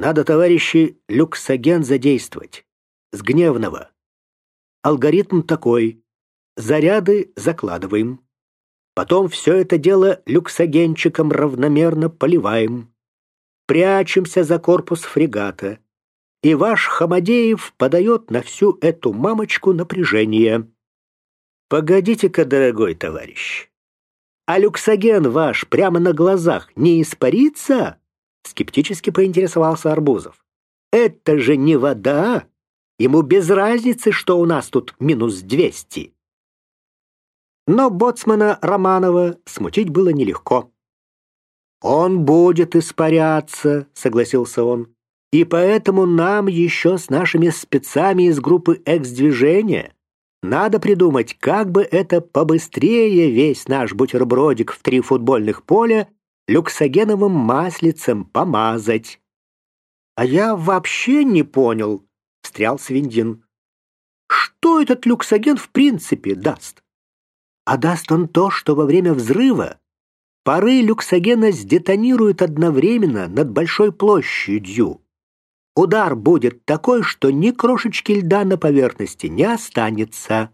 Надо, товарищи, люксоген задействовать. С гневного. Алгоритм такой. Заряды закладываем. Потом все это дело люксогенчиком равномерно поливаем. Прячемся за корпус фрегата. И ваш Хамадеев подает на всю эту мамочку напряжение. Погодите-ка, дорогой товарищ. А люксоген ваш прямо на глазах не испарится? Скептически поинтересовался Арбузов. Это же не вода. Ему без разницы, что у нас тут минус двести. Но боцмана Романова смутить было нелегко. «Он будет испаряться», — согласился он. «И поэтому нам еще с нашими спецами из группы Экс-движения надо придумать, как бы это побыстрее весь наш бутербродик в три футбольных поля люксогеновым маслицем помазать. А я вообще не понял, встрял Свиндин. Что этот люксоген в принципе даст? А даст он то, что во время взрыва пары люксогена сдетонируют одновременно над большой площадью. Удар будет такой, что ни крошечки льда на поверхности не останется.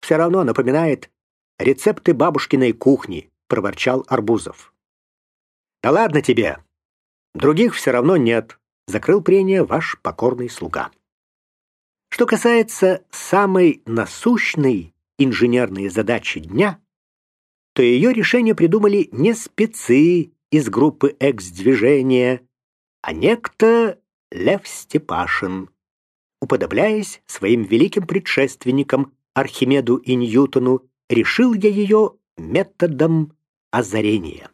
Все равно напоминает рецепты бабушкиной кухни, проворчал Арбузов. Да ладно тебе. Других все равно нет, закрыл прение ваш покорный слуга. Что касается самой насущной инженерной задачи дня, то ее решение придумали не спецы из группы Экс-движения, а некто Лев Степашин, уподобляясь своим великим предшественникам Архимеду и Ньютону, решил я ее методом озарения.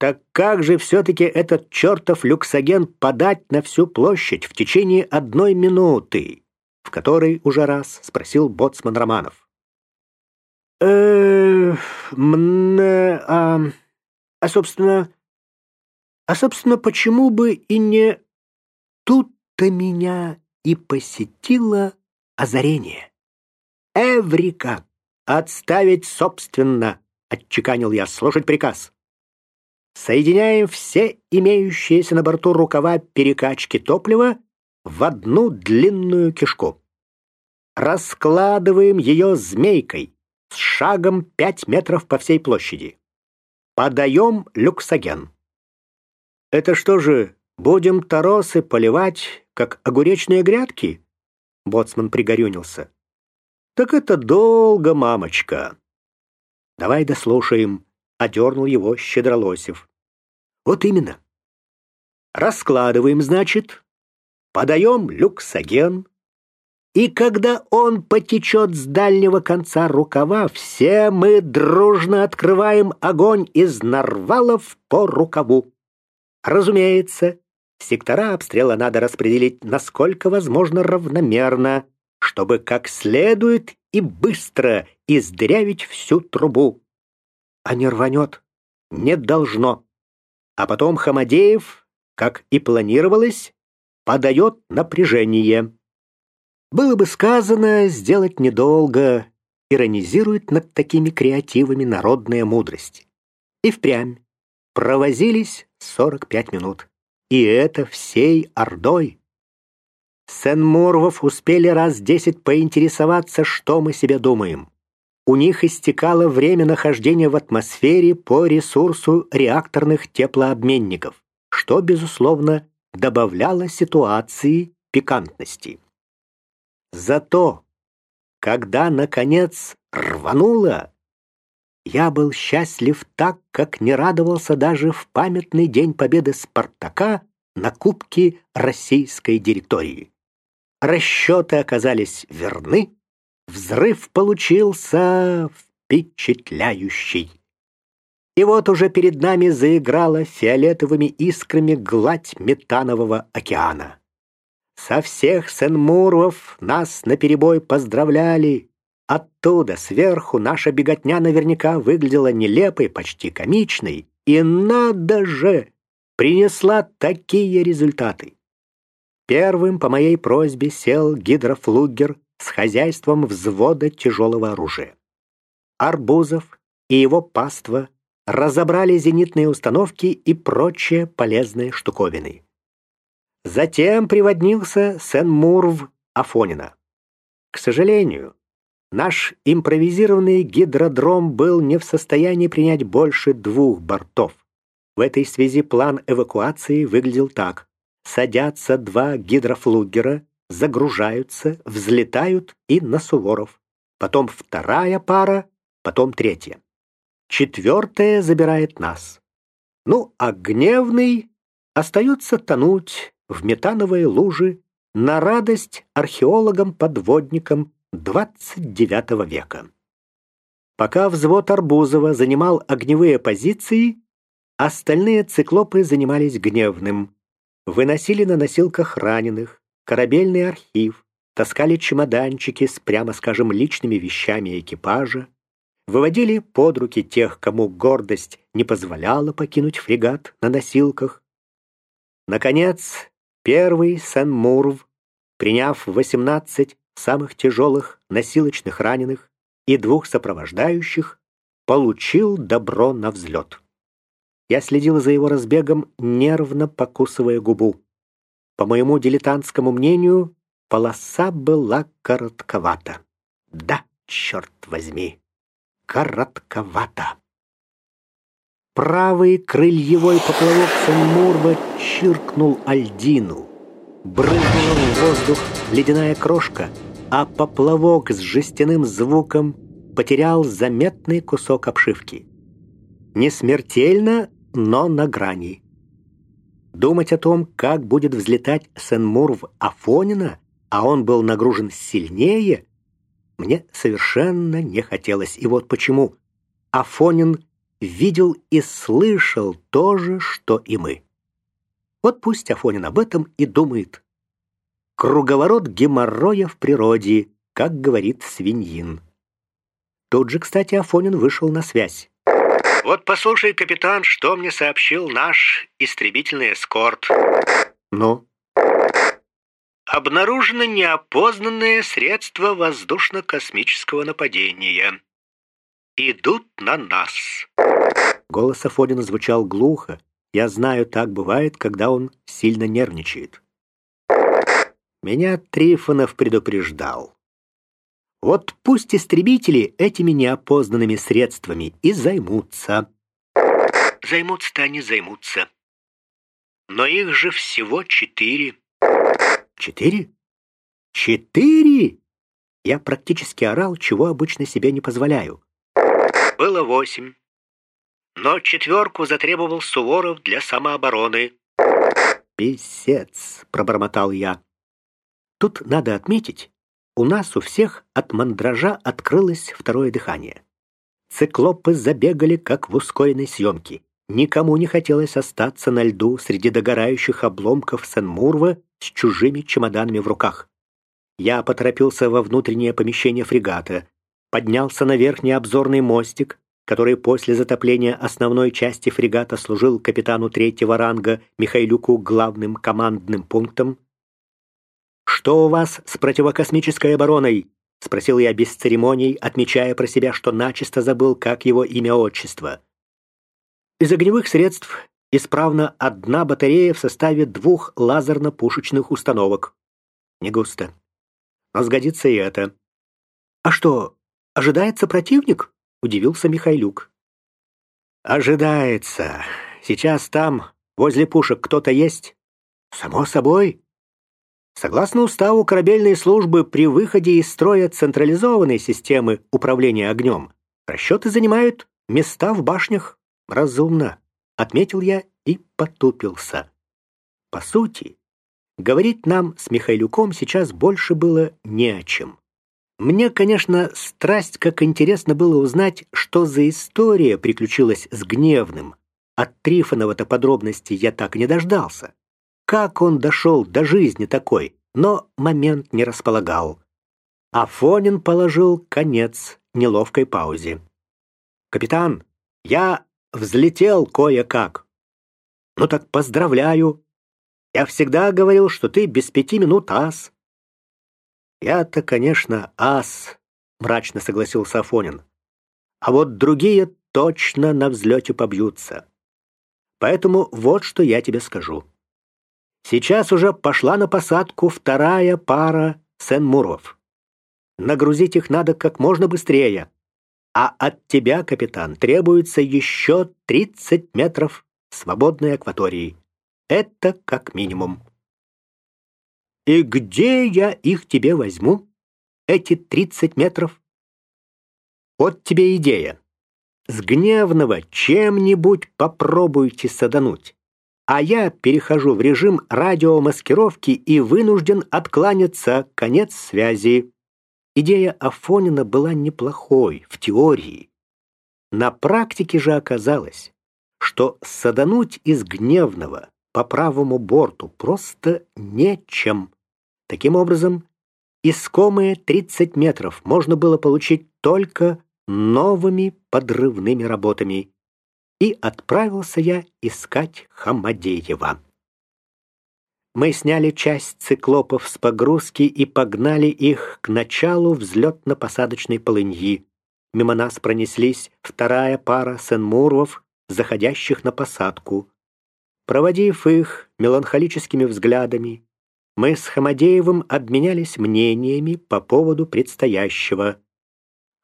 Так как же все-таки этот чертов люксоген подать на всю площадь в течение одной минуты? В которой уже раз спросил боцман Романов. э а, а, собственно, а, собственно, почему бы и не... Тут-то меня и посетило озарение. Эврика! Отставить собственно, отчеканил я, слушать приказ. Соединяем все имеющиеся на борту рукава перекачки топлива в одну длинную кишку. Раскладываем ее змейкой с шагом 5 метров по всей площади. Подаем люксоген. Это что же, будем торосы поливать, как огуречные грядки? Боцман пригорюнился. Так это долго, мамочка. Давай дослушаем одернул его Щедролосев. Вот именно. Раскладываем, значит, подаем люксоген, и когда он потечет с дальнего конца рукава, все мы дружно открываем огонь из нарвалов по рукаву. Разумеется, сектора обстрела надо распределить насколько возможно равномерно, чтобы как следует и быстро издырявить всю трубу а не рванет. Не должно. А потом Хамадеев, как и планировалось, подает напряжение. Было бы сказано сделать недолго, иронизирует над такими креативами народная мудрость. И впрямь провозились 45 минут. И это всей ордой. Сен-Мурвов успели раз десять поинтересоваться, что мы себе думаем у них истекало время нахождения в атмосфере по ресурсу реакторных теплообменников, что, безусловно, добавляло ситуации пикантности. Зато, когда, наконец, рвануло, я был счастлив так, как не радовался даже в памятный день победы Спартака на Кубке Российской директории. Расчеты оказались верны, Взрыв получился впечатляющий. И вот уже перед нами заиграла фиолетовыми искрами гладь метанового океана. Со всех Сен-Муров нас наперебой поздравляли. Оттуда, сверху, наша беготня наверняка выглядела нелепой, почти комичной. И надо же, принесла такие результаты. Первым по моей просьбе сел гидрофлугер с хозяйством взвода тяжелого оружия. Арбузов и его паства разобрали зенитные установки и прочие полезные штуковины. Затем приводнился Сен-Мурв Афонина. К сожалению, наш импровизированный гидродром был не в состоянии принять больше двух бортов. В этой связи план эвакуации выглядел так. Садятся два гидрофлугера, загружаются, взлетают и на Суворов. Потом вторая пара, потом третья. Четвертая забирает нас. Ну, а гневный остается тонуть в метановые лужи на радость археологам-подводникам 29 века. Пока взвод Арбузова занимал огневые позиции, остальные циклопы занимались гневным. Выносили на носилках раненых, корабельный архив, таскали чемоданчики с, прямо скажем, личными вещами экипажа, выводили под руки тех, кому гордость не позволяла покинуть фрегат на носилках. Наконец, Первый Сен-Мурв, приняв 18 самых тяжелых носилочных раненых и двух сопровождающих, получил добро на взлет. Я следил за его разбегом, нервно покусывая губу. По моему дилетантскому мнению, полоса была коротковата. Да, черт возьми, коротковата. Правый крыльевой поплавок Сен-Мурва чиркнул альдину. Брызнула в воздух ледяная крошка, а поплавок с жестяным звуком потерял заметный кусок обшивки. Не смертельно, но на грани. Думать о том, как будет взлетать Сен-Мур в Афонина, а он был нагружен сильнее, мне совершенно не хотелось. И вот почему. Афонин видел и слышал то же, что и мы. Вот пусть Афонин об этом и думает. Круговорот геморроя в природе, как говорит свиньин. Тут же, кстати, Афонин вышел на связь. «Вот послушай, капитан, что мне сообщил наш истребительный эскорт». «Ну?» «Обнаружено неопознанное средство воздушно-космического нападения. Идут на нас». Голос Афонина звучал глухо. Я знаю, так бывает, когда он сильно нервничает. Меня Трифонов предупреждал. Вот пусть истребители этими неопознанными средствами и займутся. Займутся-то они займутся. Но их же всего четыре. Четыре? Четыре? Я практически орал, чего обычно себе не позволяю. Было восемь но четверку затребовал Суворов для самообороны. «Писец!» — пробормотал я. Тут надо отметить, у нас у всех от мандража открылось второе дыхание. Циклопы забегали, как в ускоренной съемке. Никому не хотелось остаться на льду среди догорающих обломков Сен-Мурва с чужими чемоданами в руках. Я поторопился во внутреннее помещение фрегата, поднялся на верхний обзорный мостик, который после затопления основной части фрегата служил капитану третьего ранга Михайлюку главным командным пунктом. «Что у вас с противокосмической обороной?» — спросил я без церемоний, отмечая про себя, что начисто забыл, как его имя-отчество. Из огневых средств исправна одна батарея в составе двух лазерно-пушечных установок. Не густо. Но сгодится и это. А что, ожидается противник? удивился Михайлюк. Ожидается. Сейчас там, возле пушек, кто-то есть? Само собой. Согласно уставу корабельной службы, при выходе из строя централизованной системы управления огнем расчеты занимают места в башнях. Разумно, отметил я и потупился. По сути, говорить нам с Михайлюком сейчас больше было не о чем. Мне, конечно, страсть как интересно было узнать, что за история приключилась с Гневным. От Трифонова-то подробностей я так и не дождался. Как он дошел до жизни такой, но момент не располагал. Афонин положил конец неловкой паузе. «Капитан, я взлетел кое-как». «Ну так поздравляю. Я всегда говорил, что ты без пяти минут ас». «Я-то, конечно, ас», — мрачно согласился Афонин. «А вот другие точно на взлете побьются. Поэтому вот что я тебе скажу. Сейчас уже пошла на посадку вторая пара Сен-Муров. Нагрузить их надо как можно быстрее. А от тебя, капитан, требуется еще 30 метров свободной акватории. Это как минимум. И где я их тебе возьму? Эти 30 метров? Вот тебе идея. С гневного чем-нибудь попробуйте садануть. А я перехожу в режим радиомаскировки и вынужден откланяться. Конец связи. Идея Афонина была неплохой в теории. На практике же оказалось, что садануть из гневного по правому борту просто нечем. Таким образом, искомые 30 метров можно было получить только новыми подрывными работами. И отправился я искать Хамадеева. Мы сняли часть циклопов с погрузки и погнали их к началу взлетно-посадочной полыньи. Мимо нас пронеслись вторая пара сенмуров, заходящих на посадку. Проводив их меланхолическими взглядами, мы с Хамадеевым обменялись мнениями по поводу предстоящего.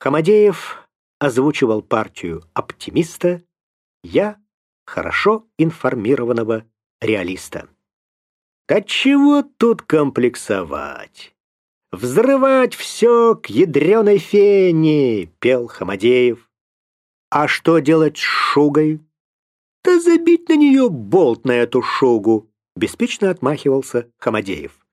Хамадеев озвучивал партию оптимиста, я — хорошо информированного реалиста. Да чего тут комплексовать? Взрывать все к ядреной фене, пел Хамадеев. А что делать с шугой? Да забить на нее болт на эту шугу, беспечно отмахивался Хамадеев.